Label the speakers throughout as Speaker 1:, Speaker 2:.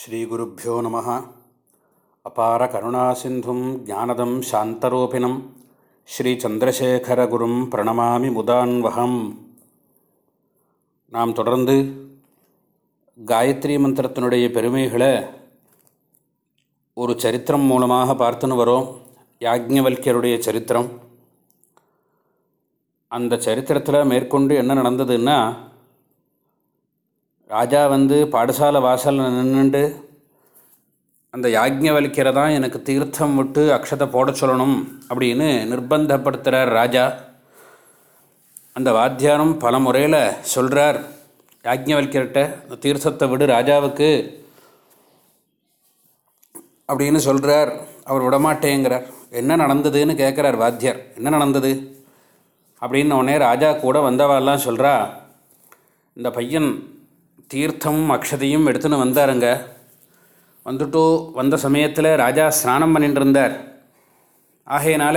Speaker 1: ஸ்ரீகுருப்போ நம. அபார கருணாசிந்தும் ஜானதம் சாந்தரூபிணம். ஸ்ரீச்சந்திரசேகரகுரும் பிரணமாமி முதான்வகம் நாம் தொடர்ந்து காயத்ரி மந்திரத்தினுடைய பெருமைகளை ஒரு சரித்திரம் மூலமாக பார்த்துன்னு வரோம். யாஜ்ஞவல்யருடைய சரித்திரம். அந்த சரித்திரத்தில் மேற்கொண்டு என்ன நடந்ததுன்னா ராஜா வந்து பாடசாலை வாசலில் நின்றுண்டு அந்த யாஜ்ஞவல்யரை தான் எனக்கு தீர்த்தம் விட்டு அக்ஷதை போட சொல்லணும் அப்படின்னு நிர்பந்தப்படுத்துகிறார் ராஜா. அந்த வாத்தியானம் பல முறையில் சொல்கிறார் யாஜ்ஞவல்யர்கிட்ட அந்த தீர்த்தத்தை விடு ராஜாவுக்கு அப்படின்னு சொல்கிறார் அவர் விடமாட்டேங்கிறார். என்ன நடந்ததுன்னு கேட்குறார் வாத்தியார். என்ன நடந்தது? அப்படின்னு உடனே ராஜா கூட வந்தவாலாம் சொல்கிறா இந்த பையன் தீர்த்தமும் அக்ஷதையும் எடுத்துன்னு வந்தாருங்க. வந்துட்டு வந்த சமயத்தில் ராஜா ஸ்நானம் பண்ணிட்டு இருந்தார் ஆகையினால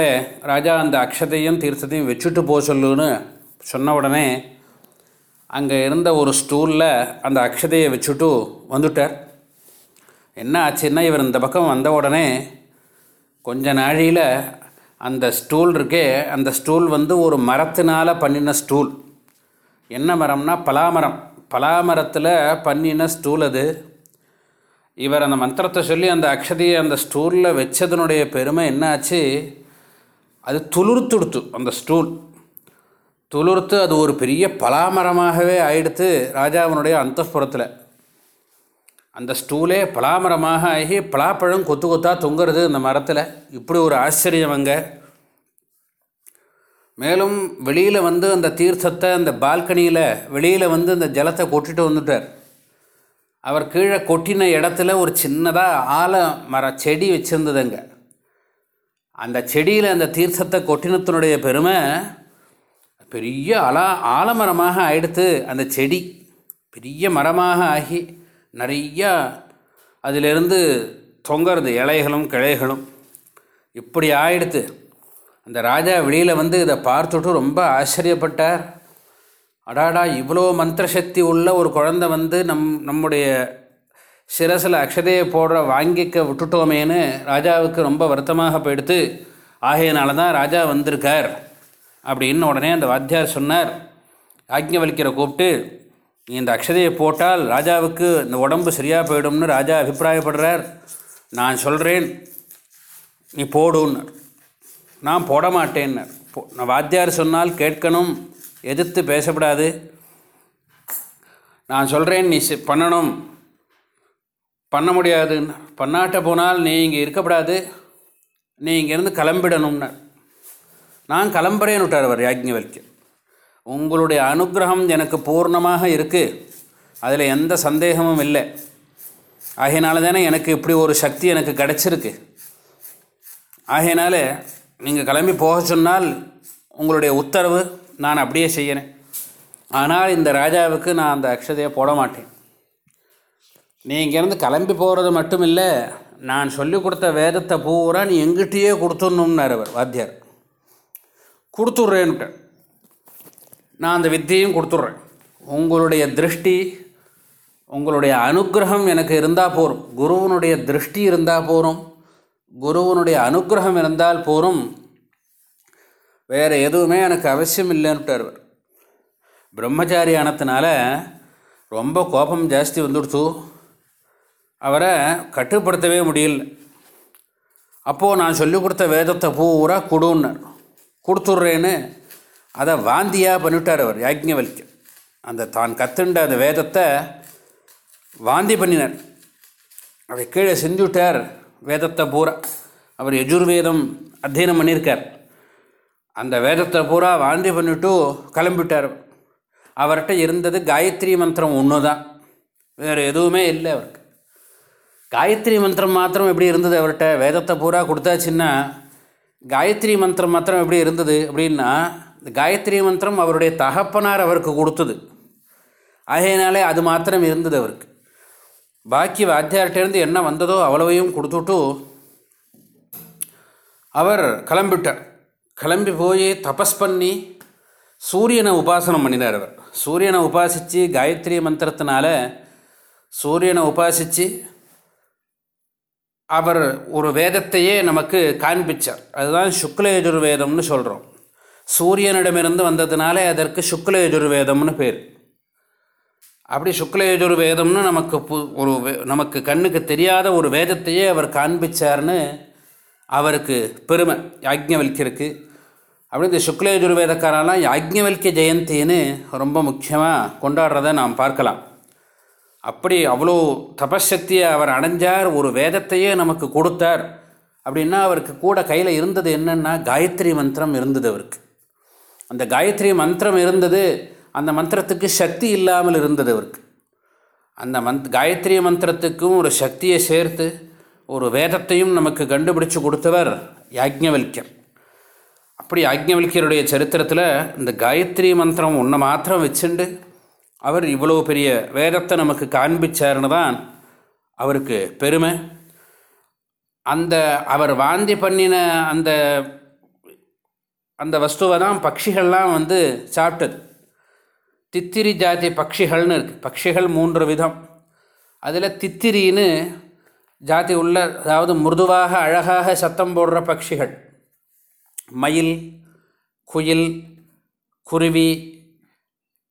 Speaker 1: ராஜா அந்த அக்ஷதையும் தீர்த்தத்தையும் வச்சுட்டு போக சொல்லுன்னு சொன்ன உடனே அங்கே இருந்த ஒரு ஸ்டூலில் அந்த அக்ஷதையை வச்சுட்டு வந்துட்டார். என்ன ஆச்சுன்னா இவர் இந்த பக்கம் வந்த உடனே கொஞ்ச நாழியில் அந்த ஸ்டூல் இருக்கே அந்த ஸ்டூல் வந்து ஒரு மரத்தினால் பண்ணின ஸ்டூல். என்ன மரம்னா பலாமரம். பலாமரத்தில் பண்ணின ஸ்டூல் அது. இவர் அந்த மந்திரத்தை சொல்லி அந்த அக்ஷதியை அந்த ஸ்டூலில் வச்சதனுடைய பெருமை என்னாச்சு? அது துளிர்த்துடுத்து அந்த ஸ்டூல். துளிர்த்து அது ஒரு பெரிய பலாமரமாகவே ஆயிடுத்து ராஜாவினுடைய அந்தப்புறத்தில் அந்த ஸ்டூலே பலாமரமாக ஆகி பலாப்பழம் கொத்து கொத்தாக தொங்குறது அந்த மரத்தில். இப்படி ஒரு ஆச்சரியம் அங்கே. மேலும் வெளியில் வந்து அந்த தீர்த்தத்தை அந்த பால்கனியில் வெளியில் வந்து அந்த ஜலத்தை கொட்டிட்டு வந்துட்டார். அவர் கீழே கொட்டின இடத்துல ஒரு சின்னதாக ஆல மர செடி வச்சுருந்ததுங்க. அந்த செடியில் அந்த தீர்த்தத்தை கொட்டினத்தினுடைய பெருமை பெரிய அலா ஆலமரமாக ஆயிடுத்து அந்த செடி பெரிய மரமாக ஆகி நிறையா அதிலிருந்து தொங்கிறது இலைகளும் கிளைகளும் இப்படி ஆயிடுத்து. அந்த ராஜா வெளியில் வந்து இதை பார்த்துட்டு ரொம்ப ஆச்சரியப்பட்டார். அடாடா இவ்வளோ மந்திர சக்தி உள்ள ஒரு குழந்தை வந்து நம் நம்முடைய சிரசில் அக்ஷதையை போடுற வாங்கிக்க விட்டுட்டோமேன்னு ராஜாவுக்கு ரொம்ப வருத்தமாக போயிடுத்து ஆகையினால தான் ராஜா வந்திருக்கார் அப்படின்னு உடனே அந்த வாத்தியார் சொன்னார். ஆக்ஞவலிக்கிற கூப்பிட்டு நீ இந்த அக்ஷதையை போட்டால் ராஜாவுக்கு இந்த உடம்பு சரியாக போயிடும்னு ராஜா அபிப்பிராயப்படுறார். நான் சொல்கிறேன் நீ போடுன்னு. நான் போட மாட்டேன்னார் நான் வாத்தியார் சொன்னால் கேட்கணும் எதிர்த்து பேசப்படாது. நான் சொல்கிறேன் நீ பண்ணணும். பண்ண முடியாதுன்னு. பண்ணாட்ட போனால் நீ இங்கே இருக்கப்படாது. நீ இங்கேருந்து கிளம்பிடணும்னார் நான் கிளம்புறேன்னு விட்டார் அவர் யாஜ்ஞவல்யர் உங்களுடைய அனுகிரகம் எனக்கு பூர்ணமாக இருக்குது அதில் எந்த சந்தேகமும் இல்லை. ஆகையினால தானே எனக்கு இப்படி ஒரு சக்தி எனக்கு கிடச்சிருக்கு. ஆகையினால நீங்கள் கிளம்பி போக சொன்னால் உங்களுடைய உத்தரவு நான் அப்படியே செய்கிறேன் ஆனால் இந்த ராஜாவுக்கு நான் அந்த அக்ஷதையை போட மாட்டேன். நீ இங்கேருந்து கிளம்பி போகிறது மட்டும் இல்லை நான் சொல்லிக் கொடுத்த வேதத்தை பூரா நீ எங்கிட்டயே கொடுத்துடணும்னார் அவர் வாத்தியார். கொடுத்துட்றேன்ட்டு நான் அந்த வித்தியையும் கொடுத்துட்றேன். உங்களுடைய திருஷ்டி உங்களுடைய அனுகிரகம் எனக்கு இருந்தால் போகும் குருவனுடைய திருஷ்டி இருந்தால் போகும் குருவனுடைய அனுகிரகம் இருந்தால் போரும். வேறு எதுவுமே எனக்கு அவசியம் இல்லைன்னுட்டார் அவர் பிரம்மச்சாரி ஆனத்தினால ரொம்ப கோபம் ஜாஸ்தி வந்துடுச்சு. அவரை கட்டுப்படுத்தவே முடியல. அப்போது நான் சொல்லிக் கொடுத்த வேதத்தை பூரா கொடுன்னார். கொடுத்துட்றேன்னு அதை வாந்தியாக பண்ணிவிட்டார் அவர் யாஜ்ஞவல்யம் அந்த தான் கத்துண்ட அந்த வேதத்தை வாந்தி பண்ணினார். அதை கீழே செஞ்சுவிட்டார் வேதத்தை பூரா அவர் யஜுர்வேதம் அத்தியனம் பண்ணியிருக்கார். அந்த வேதத்தை பூரா வாந்தி பண்ணிவிட்டு கிளம்பிட்டார். அவர்கிட்ட இருந்தது காயத்ரி மந்திரம் ஒன்று தான் வேறு எதுவுமே இல்லை அவருக்கு. காயத்ரி மந்திரம் மாத்திரம் எப்படி இருந்தது அவர்கிட்ட? வேதத்தை பூரா கொடுத்தாச்சுன்னா காயத்ரி மந்திரம் மாத்திரம் எப்படி இருந்தது அப்படின்னா இந்த காயத்ரி மந்திரம் அவருடைய தகப்பனார் அவருக்கு கொடுத்தது. ஆகையினாலே அது மாத்திரம் இருந்தது அவருக்கு. பாக்கி வாத்தியார்கிட்டேருந்து என்ன வந்ததோ அவ்வளவையும் கொடுத்துட்டு அவர் கிளம்பிட்டார். கிளம்பி போய் தபஸ் பண்ணி சூரியனை உபாசனம் பண்ணினார் அவர். சூரியனை உபாசித்து காயத்ரி மந்திரத்தினால சூரியனை உபாசித்து அவர் ஒரு வேதத்தையே நமக்கு காண்பிச்சார். அதுதான் சுக்லயஜுர்வேதம்னு சொல்கிறோம் சூரியனிடமிருந்து வந்ததுனாலே அதற்கு சுக்லயஜுர்வேதம்னு பேர். அப்படி சுக்லயஜுர்வேதம்னு நமக்கு பு ஒரு நமக்கு கண்ணுக்கு தெரியாத ஒரு வேதத்தையே அவர் காண்பிச்சார்னு அவருக்கு பெருமை யாக்ஞவல்கியருக்கு அப்படி இந்த சுக்லயஜுர்வேதக்காரெல்லாம் யாக்ஞவல்கிய ஜெயந்தின்னு ரொம்ப முக்கியமாக கொண்டாடுறதை நாம் பார்க்கலாம். அப்படி அவ்வளோ தபசக்தியை அவர் அடைஞ்சார் ஒரு வேதத்தையே நமக்கு கொடுத்தார். அப்படின்னா அவருக்கு கூட கையில் இருந்தது என்னென்னா காயத்ரி மந்திரம் இருந்தது அவருக்கு. அந்த காயத்ரி மந்திரம் இருந்தது அந்த மந்திரத்துக்கு சக்தி இல்லாமல் இருந்தது அவருக்கு. அந்த மந்த் காயத்ரி மந்திரத்துக்கும் ஒரு சக்தியை சேர்த்து ஒரு வேதத்தையும் நமக்கு கண்டுபிடிச்சு கொடுத்தவர் யாஜ்ஞவல்யர் அப்படி யாஜ்ஞவல்யருடைய சரித்திரத்தில் இந்த காயத்ரி மந்திரம் ஒன்றை மாத்திரம் வச்சுண்டு அவர் இவ்வளோ பெரிய வேதத்தை நமக்கு காண்பிச்சார்னு தான் அவருக்கு பெருமை. அந்த அவர் வாந்தி பண்ணின அந்த அந்த வஸ்துவை தான் பட்சிகள்லாம் வந்து சாப்பிட்டது. தித்திரி ஜாதி பட்சிகள்னு இருக்குது பட்சிகள் மூன்று விதம். அதில் தித்திரின்னு ஜாதி உள்ள அதாவது மிருதுவாக அழகாக சத்தம் போடுற பட்சிகள் மயில் குயில் குருவி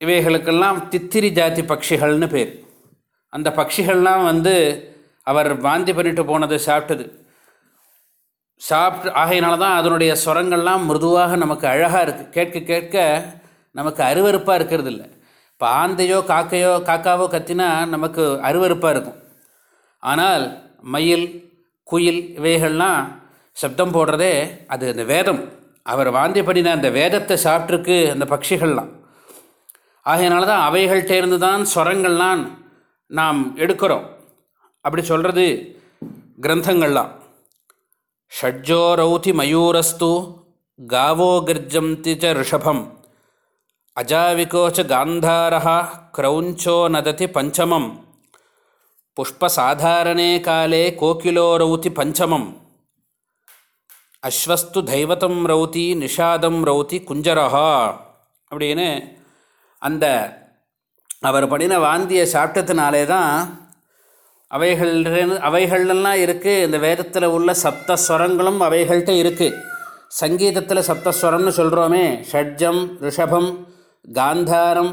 Speaker 1: இவைகளுக்கெல்லாம் தித்திரி ஜாதி பட்சிகள்னு பேர். அந்த பட்சிகள்லாம் வந்து அவர் வாந்தி பண்ணிட்டு போனது சாப்பிட்டது. சாப்பிட்டு ஆகையினால தான் அதனுடைய ஸ்வரங்கள்லாம் மிருதுவாக நமக்கு அழகாக இருக்குது கேட்க கேட்க நமக்கு அருவருப்பாக இருக்கிறது இல்லை இப்போ ஆந்தையோ காக்கையோ காக்காவோ கத்தினா நமக்கு அருவருப்பாக இருக்கும். ஆனால் மயில் குயில் இவைகள்லாம் சப்தம் போடுறதே அது அந்த வேதம். அவர் வாந்தி பண்ணின அந்த வேதத்தை சாப்பிட்ருக்கு அந்த பட்சிகள்லாம். ஆகையினால தான் அவைகள்கிட்டேருந்து தான் ஸ்வரங்கள்லாம் நாம் எடுக்கிறோம். அப்படி சொல்கிறது கிரந்தங்கள்லாம். ஷட்ஜோ ரௌதி மயூரஸ்து காவோ கர்ஜம் ச ரிஷபம். அஜாவிகோச்ச காந்தாரா க்ரௌஞ்சோ நததி பஞ்சமம். புஷ்பசாதாரணே காலே கோகிலோ ரௌதி பஞ்சமம். அஸ்வஸ்து தைவதம் ரௌதி நிஷாதம் ரௌதி குஞ்சரஹா. அப்படின்னு அந்த அவர் பண்ணின வாந்தியை சாப்பிட்டதுனாலே தான் அவைகள் அவைகள்லாம் இருக்குது இந்த வேதத்தில் உள்ள சப்தஸ்வரங்களும் அவைகள்கிட்ட இருக்குது சங்கீதத்தில் சப்தஸ்வரம்னு சொல்கிறோமே ஷட்ஜம் ரிஷபம் காந்தாரம்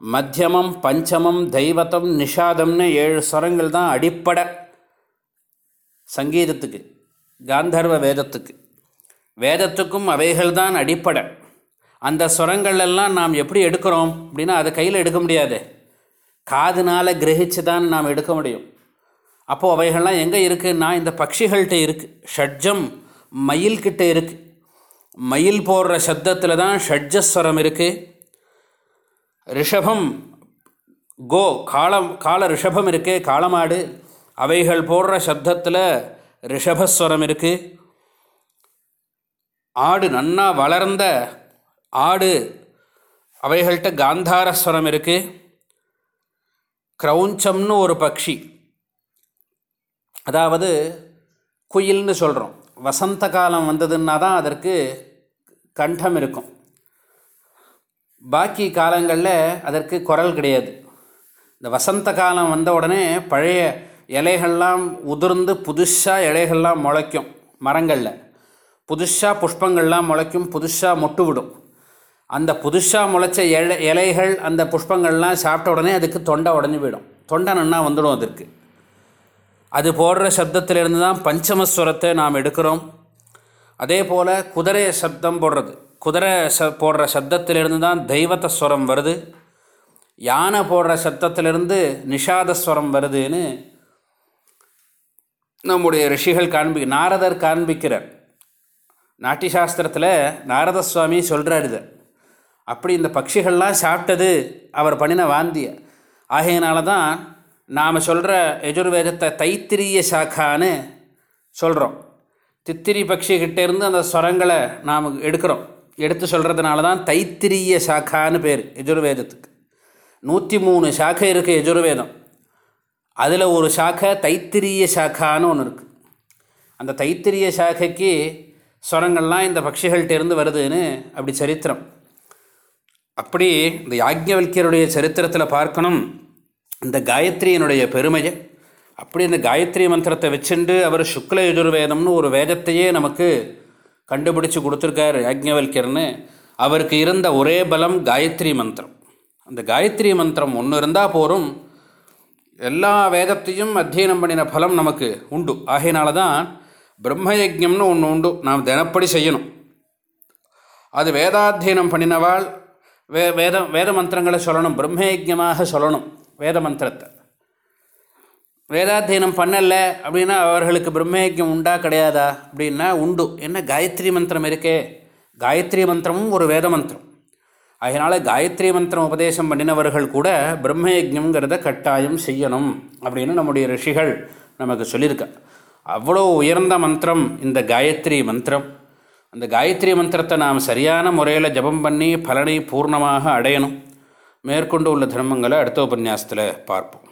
Speaker 1: மத்தியமம் பஞ்சமம் தெய்வத்தம் நிஷாதம்னு ஏழு ஸ்வரங்கள் தான் அடிப்படை சங்கீதத்துக்கு காந்தர்வ வேதத்துக்கு. வேதத்துக்கும் அவைகள் தான் அடிப்படை. அந்த ஸ்வரங்கள் எல்லாம் நாம் எப்படி எடுக்கிறோம் அப்படின்னா அதை கையில் எடுக்க முடியாது. காதுனால் கிரகிச்சு தான் நாம் எடுக்க முடியும். அப்போது அவைகள்லாம் எங்கே இருக்குதுன்னா இந்த பட்சிகள்கிட்ட இருக்குது ஷட்ஜம் மயில்கிட்ட இருக்குது மயில் போடுற சப்தத்தில் தான் ஷட்ஜஸ்வரம் இருக்குது ரிஷபம் கோ காலம் கால ரிஷபம் இருக்குது காளமாடு. அவைகள் போடுற சப்தத்தில் ரிஷபஸ்வரம் இருக்குது ஆடு நன்னா வளர்ந்த ஆடு அவைகள்கிட்ட காந்தாரஸ்வரம் இருக்குது க்ரௌஞ்சம்னு ஒரு பக்ஷி. அதாவது குயில்னு சொல்கிறோம் வசந்த காலம் வந்ததுன்னா தான் அதற்கு கண்டம் இருக்கும். பாக்கி காலங்களில் அதற்கு குரல் கிடையாது. இந்த வசந்த காலம் வந்த உடனே பழைய இலைகள்லாம் உதிர்ந்து புதுசாக இலைகள்லாம் முளைக்கும் மரங்களில். புதுசாக புஷ்பங்கள்லாம் முளைக்கும் புதுசாக மொட்டு விடும். அந்த புதுசாக முளைச்ச இலை இலைகள் அந்த புஷ்பங்கள்லாம் சாப்பிட்ட உடனே அதுக்கு தொண்டை உடஞ்சி போயிடும். தொண்டை நன்னா வந்துடும் அதற்கு. அது போடுற சப்தத்திலிருந்து தான் பஞ்சமஸ்வரத்தை நாம் எடுக்கிறோம். அதே போல் குதிரை சப்தம் போடுறது. குதிரை ச போடுற சப்தத்திலிருந்து தான் தெய்வத்த ஸ்வரம் வருது. யானை போடுற சப்தத்திலிருந்து நிஷாதஸ்வரம் வருதுன்னு நம்முடைய ரிஷிகள் காண்பி நாரதர் காண்பிக்கிறார் நாட்டிய சாஸ்திரத்தில் நாரத சுவாமி சொல்கிறார் இதை. அப்படி இந்த பட்சிகள்லாம் சாப்பிட்டது அவர் பண்ணின வாந்திய. ஆகையினால தான் நாம் சொல்கிற எஜுர்வேதத்தை தைத்திரிய சாக்கான்னு சொல்கிறோம் தித்திரி பட்சிகிட்டேருந்து அந்த ஸ்வரங்களை நாம் எடுக்கிறோம். எடுத்து சொல்கிறதுனால தான் தைத்திரிய சாக்கான்னு பேர் எஜுர்வேதத்துக்கு நூற்றி மூணு சாக்கை இருக்குது எஜுர்வேதம் அதில் ஒரு சாக்கை தைத்திரிய சாக்கான்னு ஒன்று இருக்குது அந்த தைத்திரிய சாக்கைக்கு ஸ்வரங்கள்லாம் இந்த பட்சிகள்கிட்டேருந்து வருதுன்னு அப்படி சரித்திரம். அப்படி இந்த யாக்ஞவல்யருடைய சரித்திரத்தில் பார்க்கணும். இந்த காயத்ரியினுடைய பெருமையை அப்படி இந்த காயத்ரி மந்திரத்தை வச்சுண்டு அவர் சுக்ல யஜுர்வேதம்னு ஒரு வேதத்தையே நமக்கு கண்டுபிடிச்சு கொடுத்துருக்கார் யாஜ்ஞவல்யர்னு அவருக்கு இருந்த ஒரே பலம் காயத்ரி மந்திரம். அந்த காயத்ரி மந்திரம் ஒன்று இருந்தால் போகும் எல்லா வேதத்தையும் அத்தியனம் பண்ணின பலம் நமக்கு உண்டு. ஆகையினால தான் பிரம்மயஜம்னு ஒன்று உண்டு. நாம் தினப்படி செய்யணும். அது வேதாத்தியனம் பண்ணினவாள் வே வேத வேத மந்திரங்களை சொல்லணும். பிரம்மயஜமாக சொல்லணும் வேத மந்திரத்தை. வேதாத்தியனம் பண்ணலை அப்படின்னா அவர்களுக்கு பிரம்மயஜம் உண்டா கிடையாதா? அப்படின்னா உண்டு. என்ன? காயத்ரி மந்திரம் இருக்கே. காயத்ரி மந்திரமும் ஒரு வேத மந்திரம். அதனால் காயத்ரி மந்திரம் உபதேசம் பண்ணினவர்கள் கூட பிரம்மயஜம்ங்கிறத கட்டாயம் செய்யணும் அப்படின்னு நம்முடைய ரிஷிகள் நமக்கு சொல்லியிருக்கா. அவ்வளோ உயர்ந்த மந்திரம் இந்த காயத்ரி மந்திரம். அந்த காயத்ரி மந்திரத்தை நாம் சரியான முறையில் ஜபம் பண்ணி பலனை பூர்ணமாக அடையணும். மேற்கொண்டு உள்ள தர்மங்களை அடுத்த உபன்யாசத்தில் பார்ப்போம்.